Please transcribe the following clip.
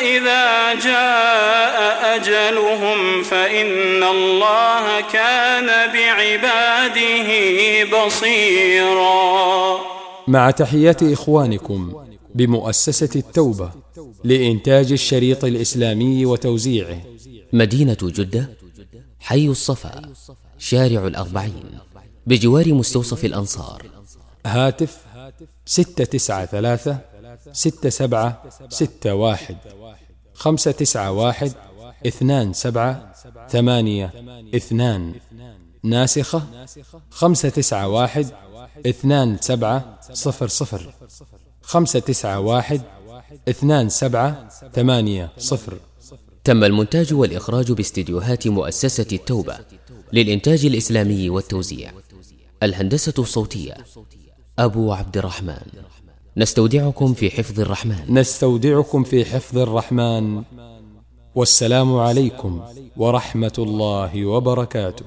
فإذا جاء أجلهم فإن الله كان بعباده بصيرا. مع تحيات إخوانكم بمؤسسة التوبة لإنتاج الشريط الإسلامي وتوزيعه. مدينة جدة حي الصفا شارع الأربعين بجوار مستوصف الأنصار. هاتف ستة تسعة ثلاثة ستة سبعة ستة واحد خمسة تسعة واحد اثنان سبعة ثمانية اثنان ناسخة خمسة تسعة واحد اثنان سبعة صفر صفر خمسة تسعة واحد اثنان سبعة ثمانية صفر. تم المونتاج والإخراج باستديوهات مؤسسة التوبة للإنتاج الإسلامي والتوزيع. الهندسة الصوتية أبو عبد الرحمن. نستودعكم في حفظ الرحمن. نستودعكم في حفظ الرحمن. والسلام عليكم ورحمة الله وبركاته.